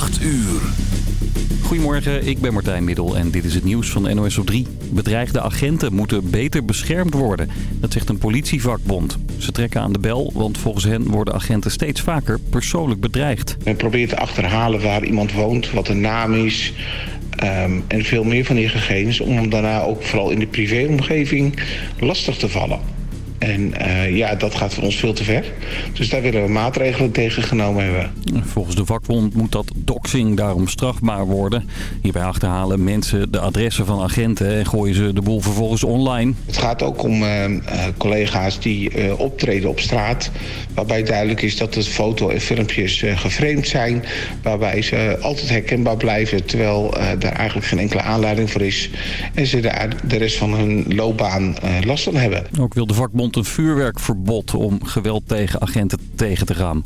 8 uur. Goedemorgen, ik ben Martijn Middel en dit is het nieuws van NOS op 3. Bedreigde agenten moeten beter beschermd worden. Dat zegt een politievakbond. Ze trekken aan de bel, want volgens hen worden agenten steeds vaker persoonlijk bedreigd. Men probeert te achterhalen waar iemand woont, wat de naam is... ehm, en veel meer van die gegevens om hem daarna ook vooral in de privéomgeving lastig te vallen. En eh, ja, dat gaat voor ons veel te ver. Dus daar willen we maatregelen tegen genomen hebben. Volgens de vakbond moet dat doxing daarom strafbaar worden. Hierbij achterhalen mensen de adressen van agenten en gooien ze de boel vervolgens online. Het gaat ook om eh, eh, collega's die optreden op straat... waarbij duidelijk is dat de foto en filmpjes geframed zijn... waarbij ze altijd herkenbaar blijven... terwijl daar eigenlijk geen enkele aanleiding voor is... en ze de, de rest van hun loopbaan last van hebben. Ook wil de vakbond een vuurwerkverbod om geweld tegen agenten tegen te gaan.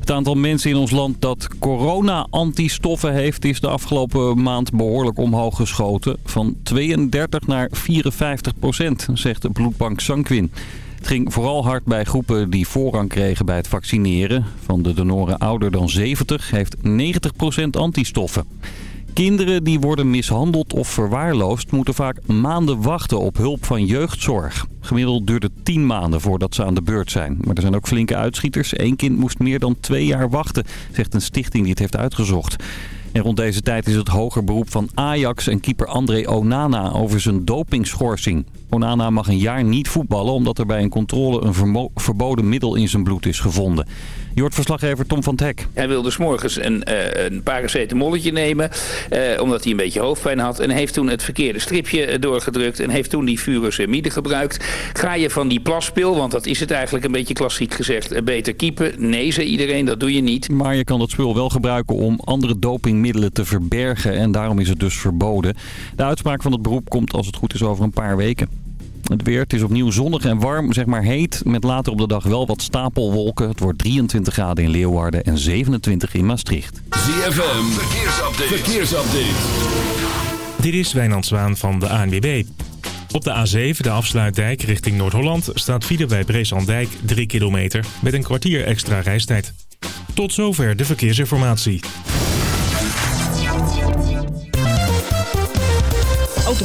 Het aantal mensen in ons land dat corona-antistoffen heeft... is de afgelopen maand behoorlijk omhoog geschoten. Van 32 naar 54 procent, zegt de bloedbank Sanquin. Het ging vooral hard bij groepen die voorrang kregen bij het vaccineren. Van de donoren ouder dan 70 heeft 90 procent antistoffen. Kinderen die worden mishandeld of verwaarloosd moeten vaak maanden wachten op hulp van jeugdzorg. Gemiddeld duurt het 10 maanden voordat ze aan de beurt zijn. Maar er zijn ook flinke uitschieters. Eén kind moest meer dan twee jaar wachten, zegt een stichting die het heeft uitgezocht. En rond deze tijd is het hoger beroep van Ajax en keeper André Onana over zijn dopingschorsing. Onana mag een jaar niet voetballen omdat er bij een controle een verboden middel in zijn bloed is gevonden. Hoort verslaggever Tom van Hek. Hij wilde s'morgens een, eh, een paracetamolletje nemen, eh, omdat hij een beetje hoofdpijn had. En heeft toen het verkeerde stripje eh, doorgedrukt en heeft toen die furosemide gebruikt. Ga je van die plaspil, want dat is het eigenlijk een beetje klassiek gezegd, beter keepen? Nee, zei iedereen, dat doe je niet. Maar je kan dat spul wel gebruiken om andere dopingmiddelen te verbergen en daarom is het dus verboden. De uitspraak van het beroep komt als het goed is over een paar weken. Het weer, het is opnieuw zonnig en warm, zeg maar heet. Met later op de dag wel wat stapelwolken. Het wordt 23 graden in Leeuwarden en 27 in Maastricht. ZFM, verkeersupdate. verkeersupdate. Dit is Wijnand Zwaan van de ANWB. Op de A7, de afsluitdijk richting Noord-Holland, staat file bij Breeslanddijk 3 kilometer met een kwartier extra reistijd. Tot zover de verkeersinformatie.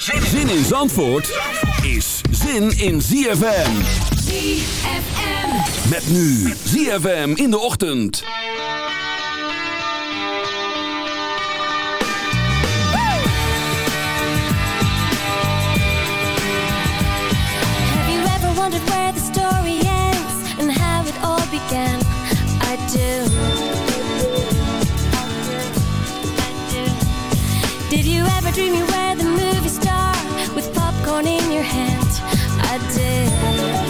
Zin in Zandvoort is zin in ZFM. ZFM. Met nu ZFM in de ochtend. Have you ever wondered where the story ends and how it all began? I do. Did you ever dream you were with popcorn in your hand? I did.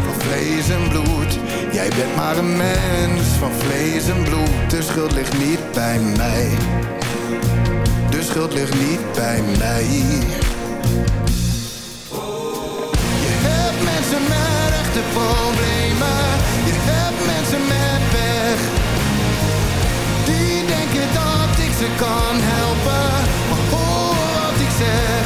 vlees en bloed. Jij bent maar een mens Van vlees en bloed. De schuld ligt niet bij mij. De schuld ligt niet bij mij. Je hebt mensen met echte problemen. Je hebt mensen met pech. Die denken dat ik ze kan helpen. Maar hoor wat ik zeg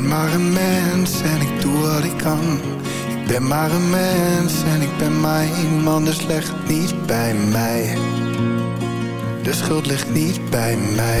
ben maar een mens en ik doe wat ik kan. Ik ben maar een mens en ik ben maar iemand, dus leg niet bij mij. De schuld ligt niet bij mij.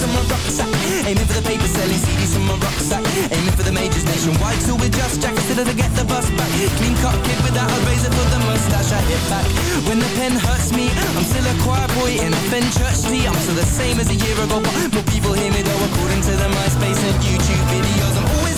from my rucksack Aiming for the paper Selling CDs from my rucksack Aiming for the majors nationwide So with just jackets Till I get the bus back. Clean cut kid without a razor for the mustache I hit back. When the pen hurts me I'm still a choir boy in a Fenchurch tee I'm still the same as a year ago But more people hear me though According to the MySpace and YouTube videos. I'm always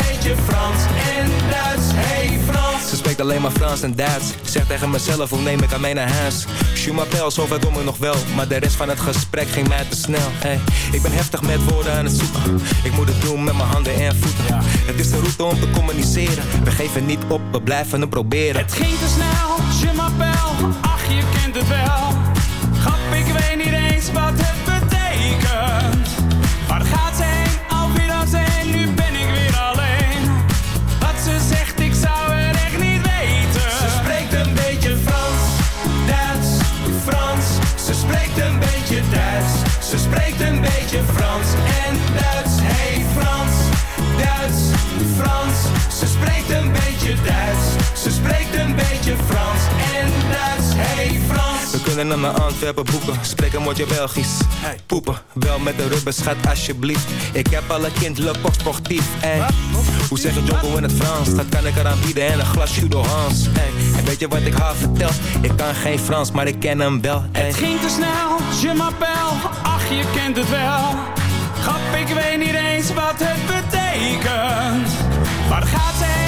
beetje Frans en Duits. Hey Frans. Ze spreekt alleen maar Frans en Duits. Zeg tegen mezelf, hoe neem ik haar mee naar huis? M'appelle, zover kom ik nog wel. Maar de rest van het gesprek ging mij te snel. Hey, Ik ben heftig met woorden aan het zoeken. Ik moet het doen met mijn handen en voeten. Het is de route om te communiceren. We geven niet op, we blijven het proberen. Het ging te snel, m'appelle, ach je Kunnen hem naar Antwerpen boeken Spreek een woordje Belgisch Poepen, wel met een rubber schat alsjeblieft Ik heb al een kind, le pop sportief ey. Hoe zeg je Jocko in het Frans? Dat kan ik eraan bieden en een glas Judo Hans. En weet je wat ik haar vertel? Ik kan geen Frans, maar ik ken hem wel. Het ging te snel, je m'appelle, ach je kent het wel. Grap, ik weet niet eens wat het betekent. Waar gaat ze heen,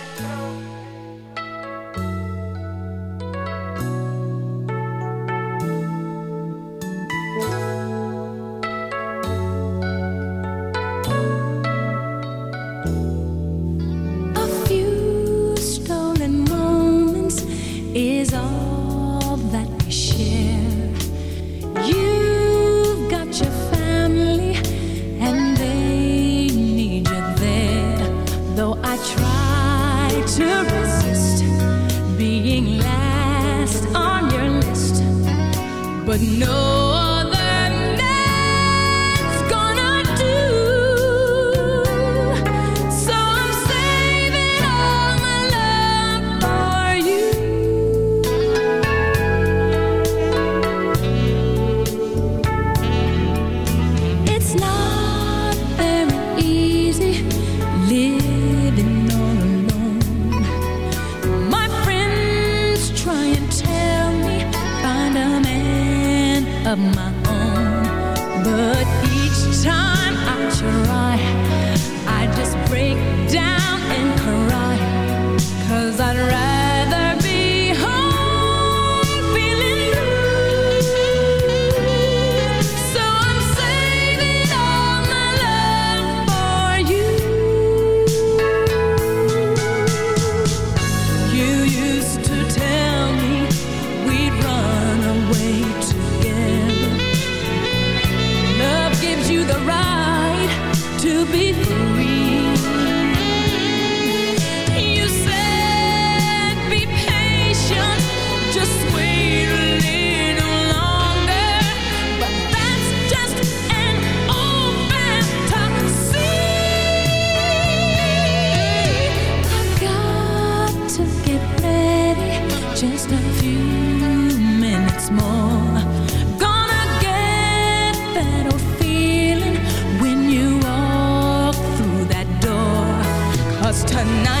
just a few minutes more. Gonna get that old feeling when you walk through that door. Cause tonight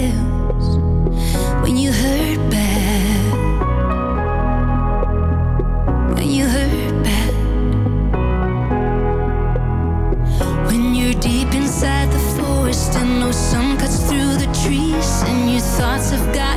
thoughts of God.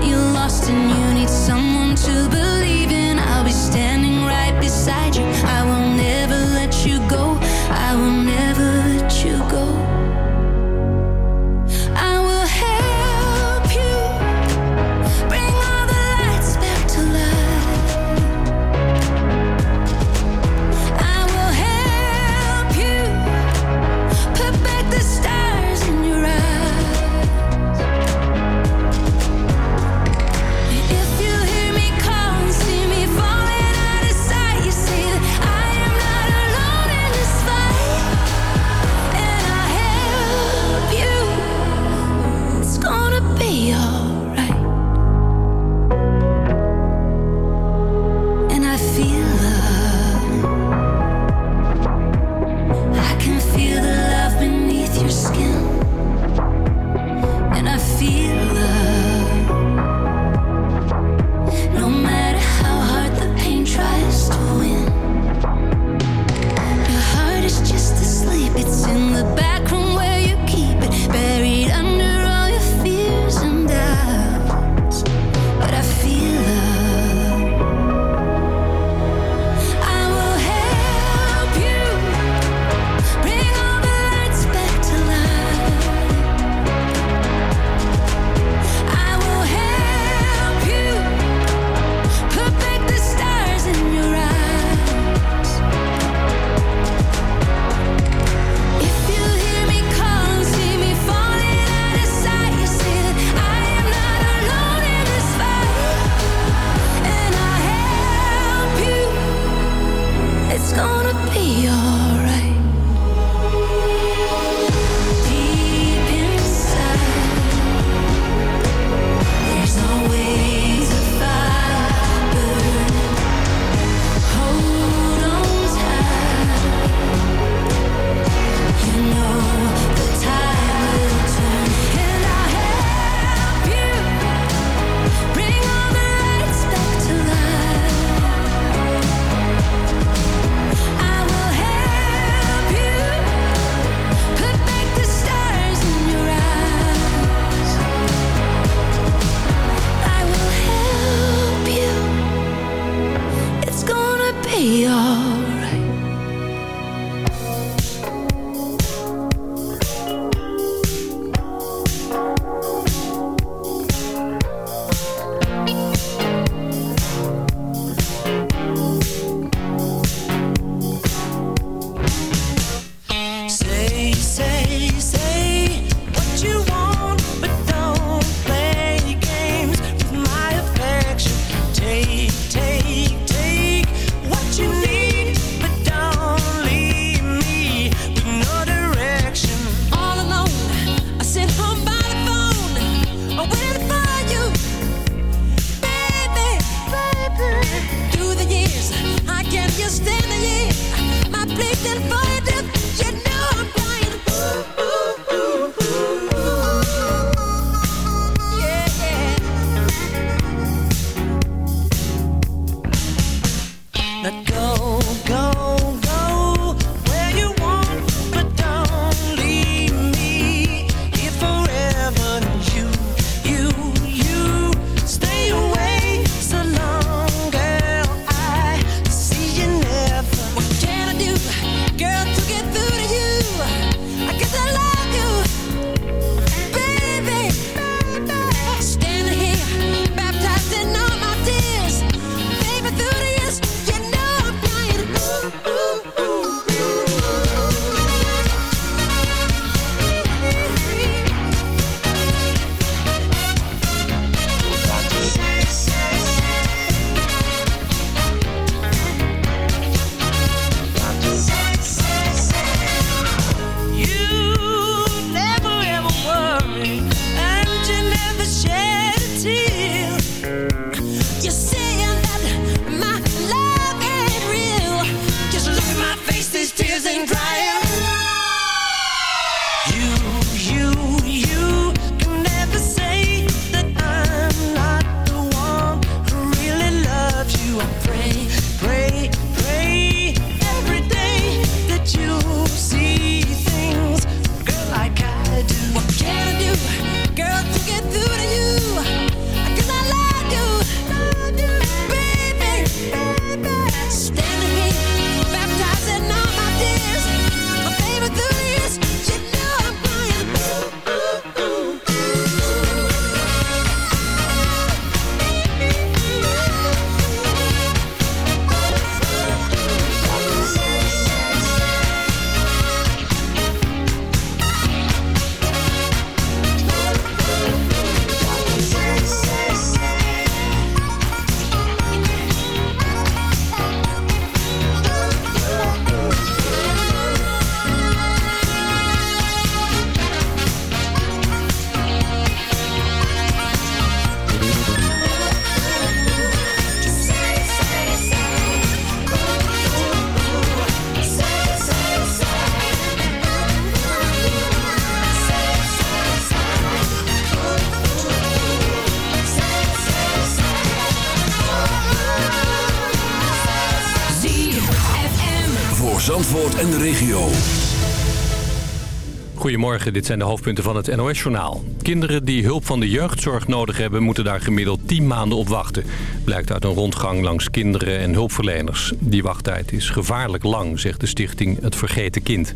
Dit zijn de hoofdpunten van het NOS-journaal. Kinderen die hulp van de jeugdzorg nodig hebben... moeten daar gemiddeld 10 maanden op wachten. Blijkt uit een rondgang langs kinderen en hulpverleners. Die wachttijd is gevaarlijk lang, zegt de stichting Het Vergeten Kind.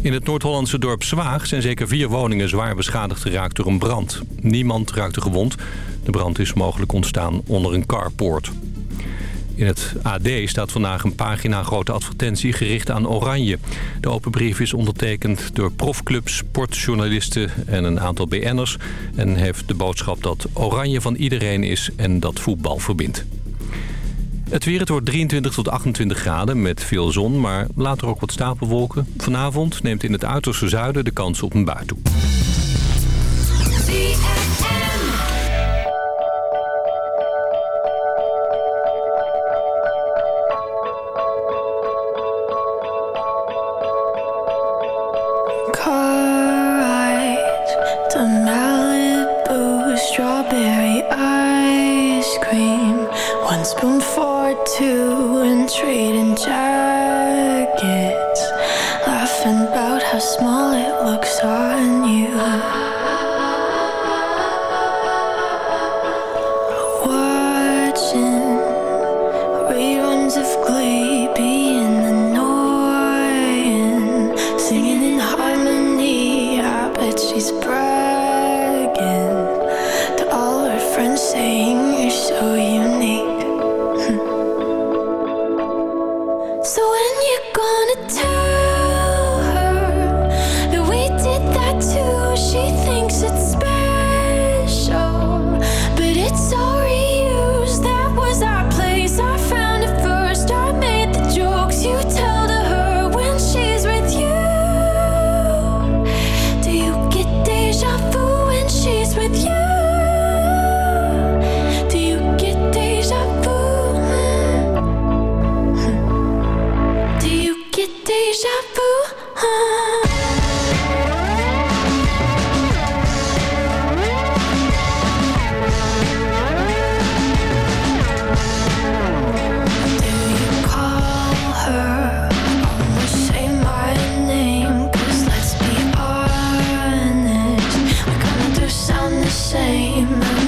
In het Noord-Hollandse dorp Zwaag zijn zeker vier woningen zwaar beschadigd geraakt door een brand. Niemand raakte gewond. De brand is mogelijk ontstaan onder een carport. In het AD staat vandaag een pagina grote advertentie gericht aan Oranje. De open brief is ondertekend door profclubs, sportjournalisten en een aantal BN'ers... en heeft de boodschap dat Oranje van iedereen is en dat voetbal verbindt. Het weer, het wordt 23 tot 28 graden met veel zon, maar later ook wat stapelwolken. Vanavond neemt in het uiterste zuiden de kans op een bui toe. The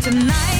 tonight.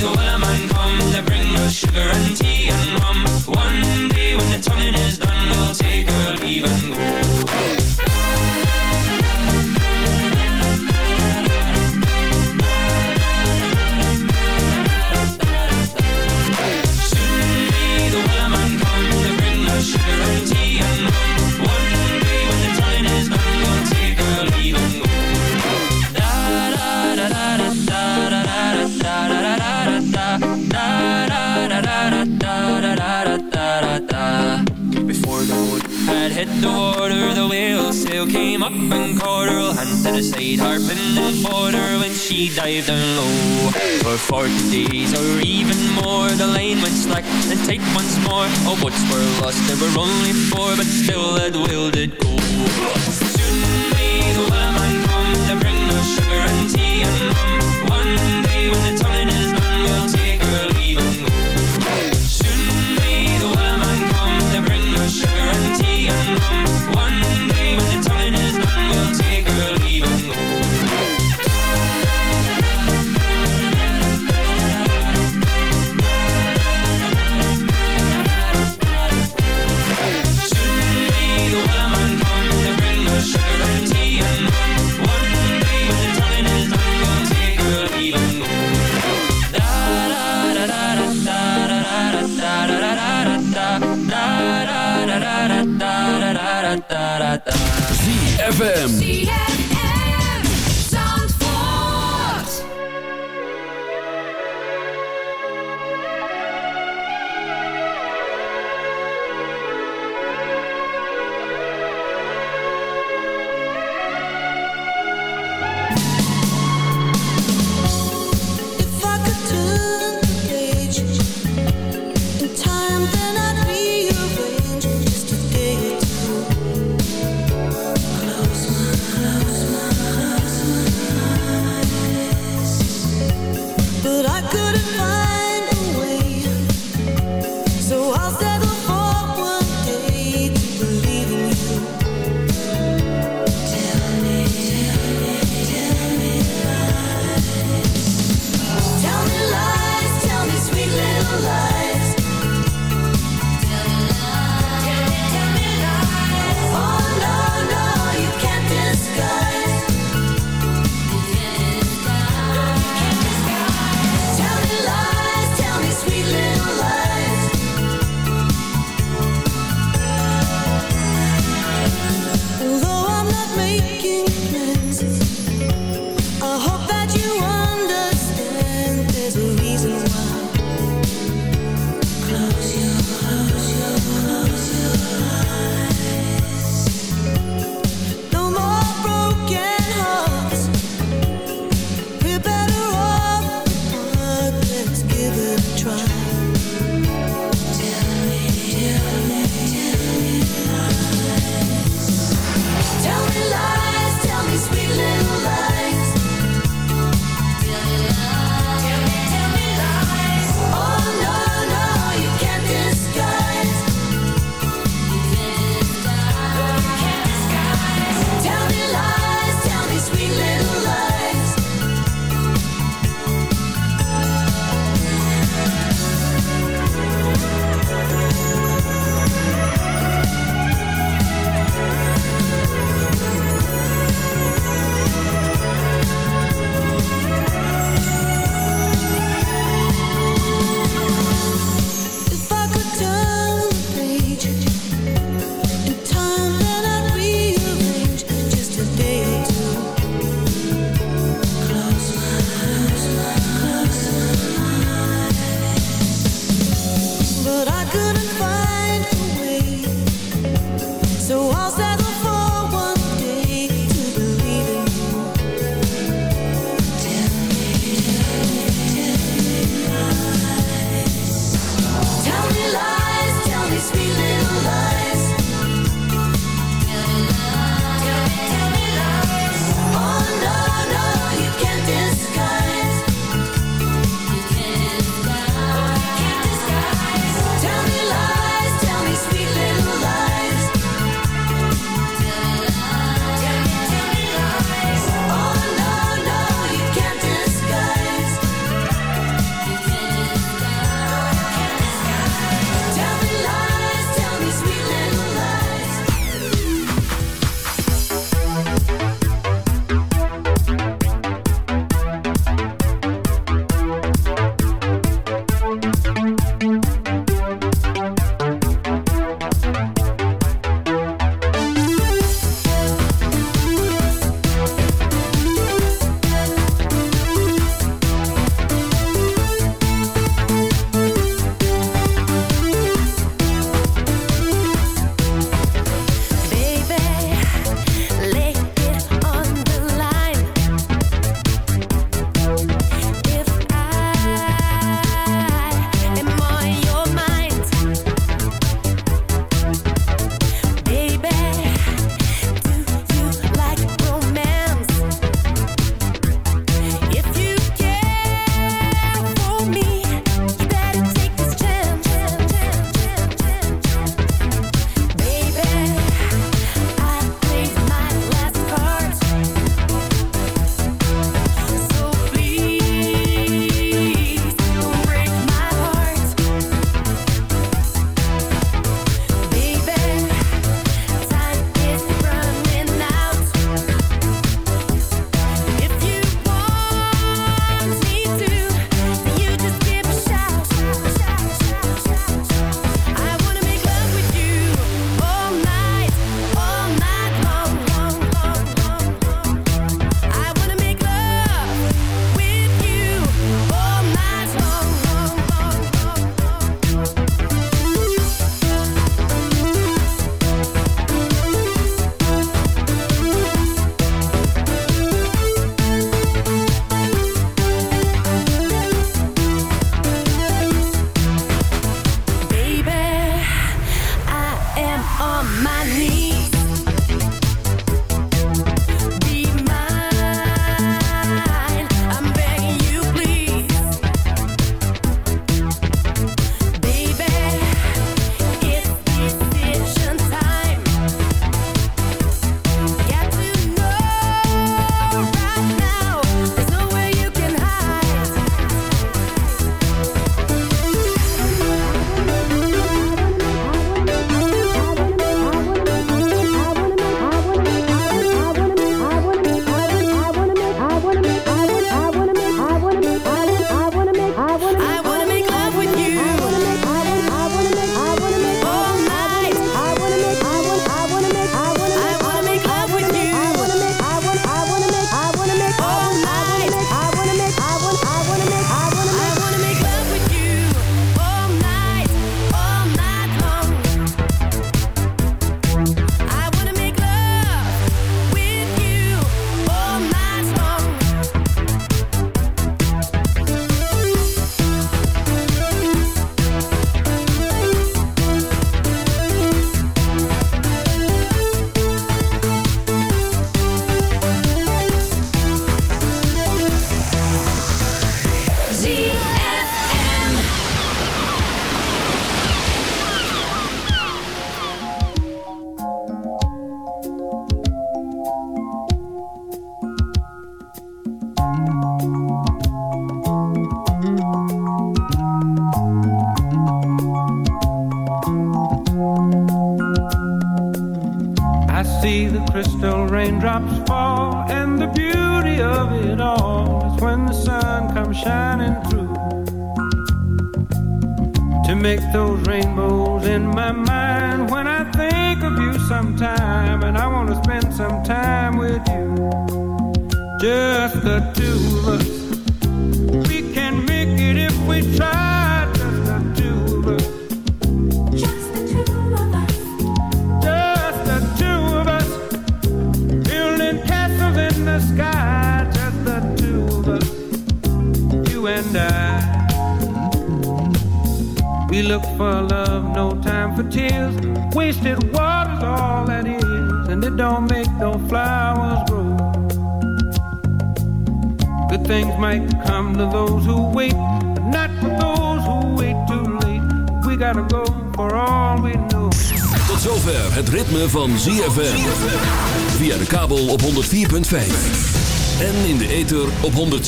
The wellerman come to bring us sugar and tea and rum. One day when the tonguing is done, we'll take our leave and go. Sail came up and caught her. Hand to the side, harping and fought her when she dived down low. For forty days or even more, the line went slack and tight once more. All boats were lost, there were only four, but still that whale did go. ZFM.